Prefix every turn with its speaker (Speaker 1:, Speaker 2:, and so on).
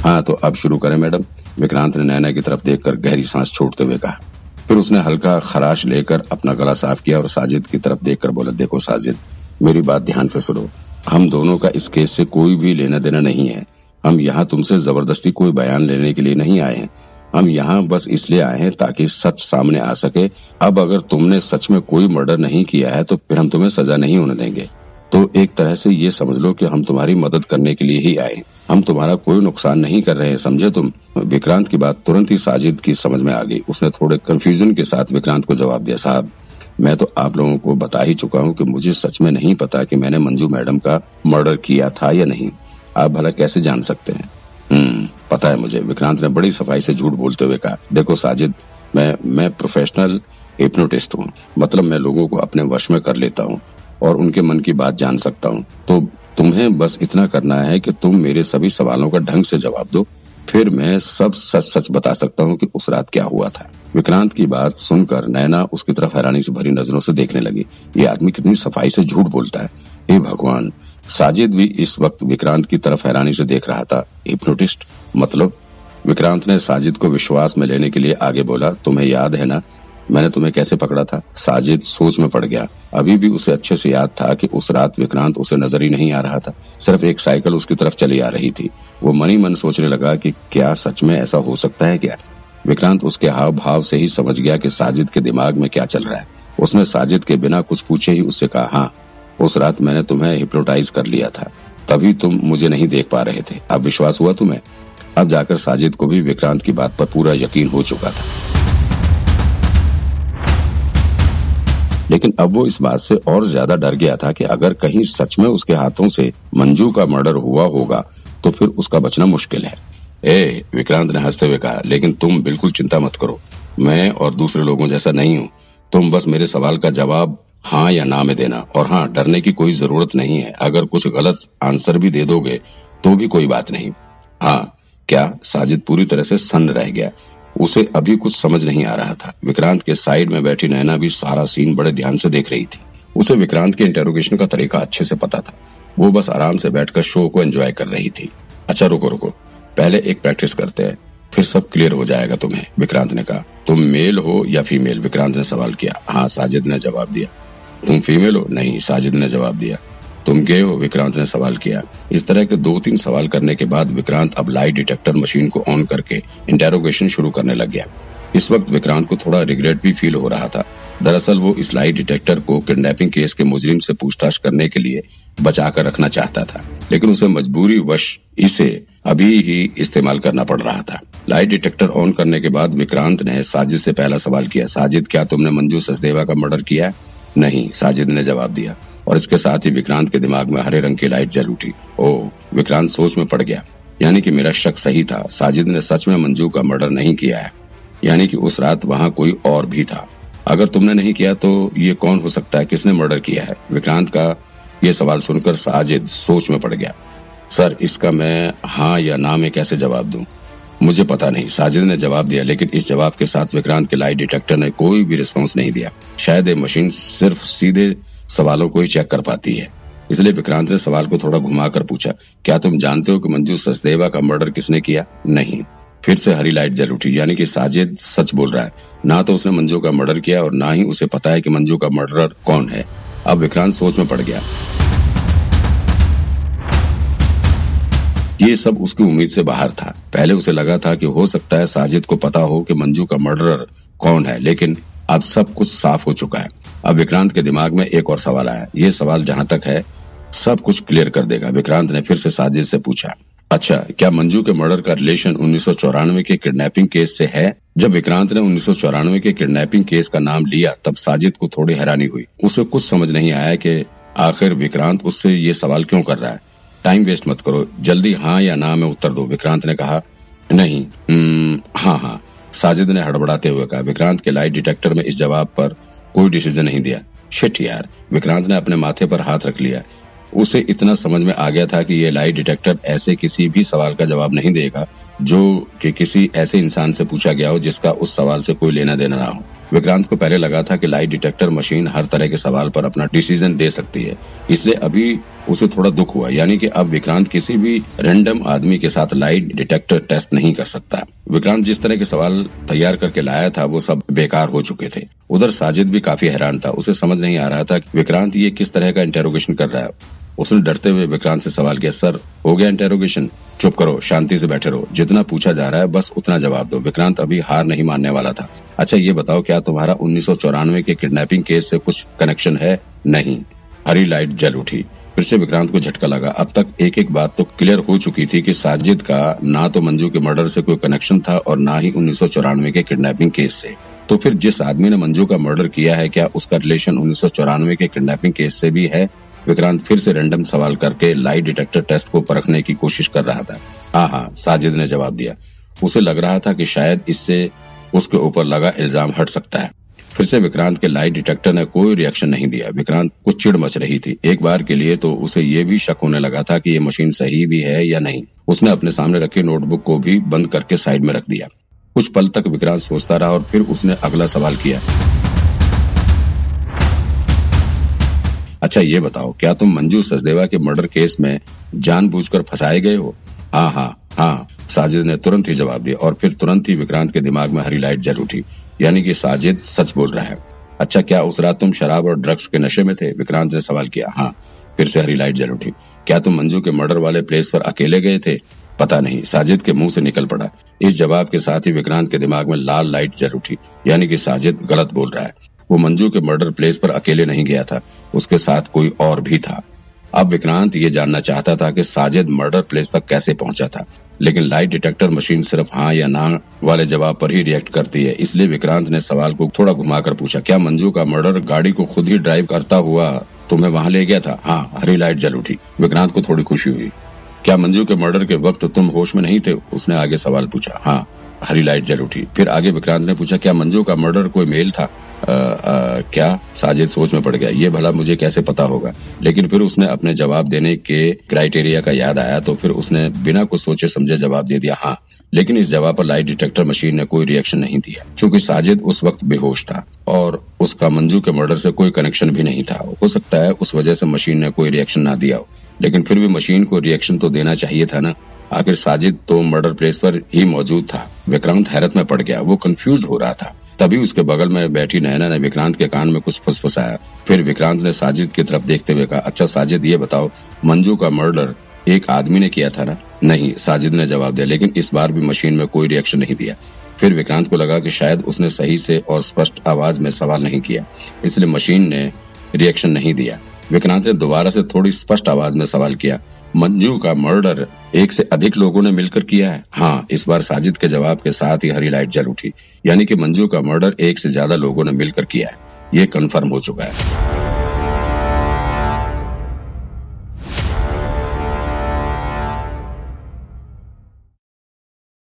Speaker 1: हाँ तो अब शुरू करें मैडम। विक्रांत ने नैना की तरफ़ देखकर गहरी सांस छोड़ते हुए कहा। फिर उसने हल्का खराश लेकर अपना गला साफ़ किया और साजिद की तरफ़ देखकर बोला, देखो साजिद, मेरी बात ध्यान से सुनो। हम दोनों का इस केस से कोई भी लेना देना नहीं है। हम यहाँ तुमसे ज़बरदस्ती कोई बयान लेने के लिए नहीं आए हैं। हम यहाँ बस इसलिए आए हैं ताकि सच सामने आ सके। अब अगर तुमने सच में कोई मर्डर नहीं किया है तो फिर हम तुम्हें सजा नहीं होने देंगे। तो एक तरह से ये समझ लो कि हम तुम्हारी मदद करने के लिए ही आए। हम तुम्हारा कोई नुकसान नहीं कर रहे हैं, समझे तुम? विक्रांत की बात तुरंत ही साजिद की समझ में आ गई। उसने थोड़े कंफ्यूजन के साथ विक्रांत को जवाब दिया, साहब, मैं तो आप लोगों को बता ही चुका हूँ कि मुझे सच में नहीं पता कि मैंने मंजू मैडम का मर्डर किया था या नहीं। आप भला कैसे जान सकते हैं? हम्म पता है मुझे। विक्रांत ने बड़ी सफ़ाई से झूठ बोलते हुए कहा, देखो साजिद, मैं मैं प्रोफेशनल हिप्नोटिस्ट हूँ। मतलब मैं लोगों को अपने वश में कर लेता हूँ। और उनके मन की बात जान सकता हूँ। तो तुम्हें बस इतना करना है कि तुम मेरे सभी सवालों का ढंग से जवाब दो। फिर मैं सब सच सच बता सकता हूँ कि उस रात क्या हुआ था। विक्रांत की बात सुनकर नैना उसकी तरफ़ हैरानी से भरी नज़रों से देखने लगी। ये आदमी कितनी सफ़ाई से झूठ बोलता है। हे भगवान, साजिद भी इस वक्त विक्रांत की तरफ़ हैरानी से देख रहा था। हिप्नोटिस्ट मतलब? विक्रांत ने साजिद को विश्वास में लेने के लिए आगे बोला, तुम्हें याद है ना मैंने तुम्हें कैसे पकड़ा था? साजिद सोच में पड़ गया। अभी भी उसे अच्छे से याद था कि उस रात विक्रांत उसे नज़र ही नहीं आ रहा था। सिर्फ़ एक साइकिल उसकी तरफ़ चली आ रही थी। वो मनी मन सोचने लगा कि क्या सच में ऐसा हो सकता है क्या? विक्रांत उसके हाव भाव से ही समझ गया कि साजिद के दिमाग में क्या चल रहा है। उसने साजिद के बिना कुछ पूछे ही उससे कहा हाँ उस रात मैंने तुम्हें हिप्नोटाइज कर लिया था। तभी तुम मुझे नहीं देख पा रहे थे। अब विश्वास हुआ तुम्हें? अब जाकर साजिद को भी विक्रांत की बात पर पूरा यकीन हो चुका था। लेकिन अब वो इस बात से और ज़्यादा डर गया था कि अगर कहीं सच में उसके हाथों से मंजू का मर्डर हुआ होगा तो फिर उसका बचना मुश्किल है। ए, विक्रांत ने हँसते हुए कहा, लेकिन तुम बिल्कुल चिंता मत करो। मैं और दूसरे लोगों जैसा नहीं हूँ। तुम बस मेरे सवाल का जवाब हाँ या ना में देना। और हाँ डरने की कोई ज़रूरत नहीं है। अगर कुछ गलत आंसर भी दे दोगे तो भी कोई बात नहीं। हाँ क्या साजिद पूरी तरह से सन्न रह गया? उसे अभी कुछ समझ नहीं आ रहा था। विक्रांत के साइड में बैठी नैना भी सारा सीन बड़े ध्यान से देख रही थी। उसे विक्रांत के इंटेरोगेशन का तरीका अच्छे से पता था। वो बस आराम से बैठकर शो को एंजॉय कर रही थी। अच्छा रुको रुको। पहले एक प्रैक्टिस करते हैं, फिर सब क्लियर हो जाएगा तुम्हें, विक्रांत ने कहा। तुम मेल हो या फीमेल विक्रांत ने सवाल किया। हाँ साजिद ने जवाब दिया। तुम फीमेल हो? नहीं, साजिद ने जवाब दिया। तुम गए हो? विक्रांत ने सवाल किया। इस तरह के दो तीन सवाल करने के बाद विक्रांत अब लाई डिटेक्टर मशीन को ऑन करके इंटेरोगेशन शुरू करने लग गया। इस वक्त विक्रांत को थोड़ा रिग्रेट भी फील हो रहा था। दरअसल वो इस लाई डिटेक्टर को किडनैपिंग केस के मुजरिम से पूछताछ करने के लिए बचाकर रखना चाहता था। लेकिन उसे मजबूरी वश इसे अभी ही इस्तेमाल करना पड़ रहा था। लाई डिटेक्टर ऑन करने के बाद विक्रांत ने साजिद से पहला सवाल किया, साजिद, क्या तुमने मंजू सचदेवा का मर्डर किया? नहीं, साजिद ने जवाब दिया। और इसके साथ ही विक्रांत के दिमाग में हरे रंग की लाइट जल उठी। ओ विक्रांत सोच में पड़ गया। यानी कि मेरा शक सही था। साजिद ने सच में मंजू का मर्डर नहीं किया है। यानी कि उस रात वहाँ कोई और भी था। अगर तुमने नहीं किया तो ये कौन हो सकता है? किसने मर्डर किया है? विक्रांत का ये सवाल सुनकर साजिद सोच में पड़ गया। सर, इसका मैं हाँ या ना में कैसे जवाब दूँ? मुझे पता नहीं। साजिद ने जवाब दिया, लेकिन इस जवाब के साथ विक्रांत के लाइट डिटेक्टर ने कोई भी रिस्पॉन्स नहीं दिया। शायद ये मशीन सिर्फ़ सीधे सवालों को ही चेक कर पाती है। इसलिए विक्रांत ने सवाल को थोड़ा घुमाकर पूछा, क्या तुम जानते हो कि मंजू सचदेवा का मर्डर किसने किया? नहीं। फिर से हरी लाइट जल उठी, यानी कि साजिद सच बोल रहा है। ना तो उसने मंजू का मर्डर किया और ना ही उसे पता है कि मंजू का मर्डरर कौन है। अब विक्रांत सोच में पड़ गया। ये सब उसकी उम्मीद से बाहर था। पहले उसे लगा था कि हो सकता है साजिद को पता हो कि मंजू का मर्डरर कौन है, लेकिन अब सब कुछ साफ़ हो चुका है। अब विक्रांत के दिमाग में एक और सवाल आया। ये सवाल जहाँ तक है सब कुछ क्लियर कर देगा। विक्रांत ने फिर से साजिद से पूछा अच्छा क्या मंजू के मर्डर का रिलेशन उन्नीस सौ चौरानवे के किडनैपिंग केस से है? जब विक्रांत ने उन्नीस सौ चौरानवे के किडनैपिंग केस का नाम लिया तब साजिद को थोड़ी हैरानी हुई। उसे कुछ समझ नहीं आया कि आखिर विक्रांत उससे ये सवाल क्यों कर रहा है। टाइम वेस्ट मत करो जल्दी हाँ या ना में उत्तर दो विक्रांत ने कहा। नहीं हम्म, हाँ हाँ साजिद ने हड़बड़ाते हुए कहा। विक्रांत के लाइट डिटेक्टर में इस जवाब पर कोई डिसीज़न नहीं दिया। शिट यार, विक्रांत ने अपने माथे पर हाथ रख लिया। उसे इतना समझ में आ गया था कि ये लाई डिटेक्टर ऐसे किसी भी सवाल का जवाब नहीं देगा, जो कि किसी ऐसे इंसान से पूछा गया हो जिसका उस सवाल से कोई लेना देना ना हो। विक्रांत को पहले लगा था कि लाइट डिटेक्टर मशीन हर तरह के सवाल पर अपना डिसीज़न दे सकती है। इसलिए अभी उसे थोड़ा दुख हुआ। यानी कि अब विक्रांत किसी भी रैंडम आदमी के साथ लाइट डिटेक्टर टेस्ट नहीं कर सकता। विक्रांत जिस तरह के सवाल तैयार करके लाया था, वो सब बेकार हो चुके थे। उधर साजिद भी काफ़ी हैरान था। उसे समझ नहीं आ रहा था विक्रांत ये किस तरह का इंटेरोगेशन कर रहा है। उसने डरते हुए विक्रांत से सवाल किया, सर, हो गया इंटेरोगेशन चुप करो, शांति से बैठे रहो। जितना पूछा जा रहा है, बस उतना जवाब दो। विक्रांत अभी हार नहीं मानने वाला था। अच्छा ये बताओ, क्या तुम्हारा उन्नीस सौ चौरानवे के किडनैपिंग केस से कुछ कनेक्शन है? नहीं। हरी लाइट जल उठी। फिर से विक्रांत को झटका लगा। अब तक एक एक बात तो क्लियर हो चुकी थी कि साजिद का ना तो मंजू के मर्डर से कोई कनेक्शन था और ना ही उन्नीस सौ चौरानवे के किडनैपिंग केस से। तो फिर जिस आदमी ने मंजू का मर्डर किया है, क्या उसका रिलेशन उन्नीस सौ चौरानवे के किडनैपिंग केस से भी है? विक्रांत फिर से रैंडम सवाल करके लाई डिटेक्टर टेस्ट को परखने की कोशिश कर रहा था। हाँ हाँ साजिद ने जवाब दिया। उसे लग रहा था कि शायद इससे उसके ऊपर लगा इल्ज़ाम हट सकता है। फिर से विक्रांत के लाई डिटेक्टर ने कोई रिएक्शन नहीं दिया। विक्रांत कुछ चिड़ मच रही थी। एक बार के लिए तो उसे ये भी शक होने लगा था कि ये मशीन सही भी है या नहीं। उसने अपने सामने रखे नोटबुक को भी बंद करके साइड में रख दिया। कुछ पल तक विक्रांत सोचता रहा और फिर उसने अगला सवाल किया। अच्छा ये बताओ, क्या तुम मंजू सचदेवा के मर्डर केस में जानबूझकर फंसाए गए हो? हाँ हाँ हाँ साजिद ने तुरंत ही जवाब दिया और फिर तुरंत ही विक्रांत के दिमाग में हरी लाइट जल उठी, यानी कि साजिद सच बोल रहा है। अच्छा क्या उस रात तुम शराब और ड्रग्स के नशे में थे? विक्रांत ने सवाल किया। हाँ फिर से हरी लाइट जल उठी। क्या तुम मंजू के मर्डर वाले प्लेस पर अकेले गए थे? पता नहीं, साजिद के मुँह से निकल पड़ा। इस जवाब के साथ ही विक्रांत के दिमाग में लाल लाइट जल उठी, यानी कि साजिद गलत बोल रहा है। वो मंजू के मर्डर प्लेस पर अकेले नहीं गया था। उसके साथ कोई और भी था। अब विक्रांत ये जानना चाहता था कि साजिद मर्डर प्लेस तक कैसे पहुँचा था, लेकिन लाइट डिटेक्टर मशीन सिर्फ़ हाँ या ना वाले जवाब पर ही रिएक्ट करती है। इसलिए विक्रांत ने सवाल को थोड़ा घुमाकर पूछा, क्या मंजू का मर्डर गाड़ी को खुद ही ड्राइव करता हुआ तुम्हें वहाँ ले गया था? हाँ हरी लाइट जल उठी। विक्रांत को थोड़ी खुशी हुई। क्या मंजू के मर्डर के वक्त तुम होश में नहीं थे? उसने आगे सवाल पूछा। हाँ हरी लाइट जल उठी। फिर आगे विक्रांत ने पूछा क्या मंजू का मर्डर कोई मेल था? आ, आ, क्या? साजिद सोच में पड़ गया। ये भला मुझे कैसे पता होगा? लेकिन फिर उसने अपने जवाब देने के क्राइटेरिया का याद आया तो फिर उसने बिना कुछ सोचे समझे जवाब दे दिया हाँ। लेकिन इस जवाब पर लाइट डिटेक्टर मशीन ने कोई रिएक्शन नहीं दिया क्योंकि साजिद उस वक्त बेहोश था और उसका मंजू के मर्डर से कोई कनेक्शन भी नहीं था। हो सकता है उस वजह से मशीन ने कोई रिएक्शन ना दिया हो। लेकिन फिर भी मशीन को रिएक्शन तो देना चाहिए था ना। आखिर साजिद तो मर्डर प्लेस पर ही मौजूद था। विक्रांत हैरत में पड़ गया। वो कंफ्यूज हो रहा था। तभी उसके बगल में बैठी नैना ने विक्रांत के कान में कुछ फुसफुसाया। फिर विक्रांत ने साजिद की तरफ़ देखते हुए कहा अच्छा साजिद, ये बताओ, मंजू का मर्डर एक आदमी ने किया था ना? नहीं, साजिद ने जवाब दिया, लेकिन इस बार भी मशीन में कोई रिएक्शन नहीं दिया। फिर विक्रांत को लगा कि शायद उसने सही से और स्पष्ट आवाज़ में सवाल नहीं किया। इसलिए मशीन ने रिएक्शन नहीं दिया। विक्रांत ने दोबारा से थोड़ी स्पष्ट आवाज़ में सवाल किया, मंजू का मर्डर एक से अधिक लोगों ने मिलकर किया है? हाँ इस बार साजिद के जवाब के साथ ही हरी लाइट जल उठी, यानी कि मंजू का मर्डर एक से ज़्यादा लोगों ने मिलकर किया है। ये कन्फर्म हो चुका है।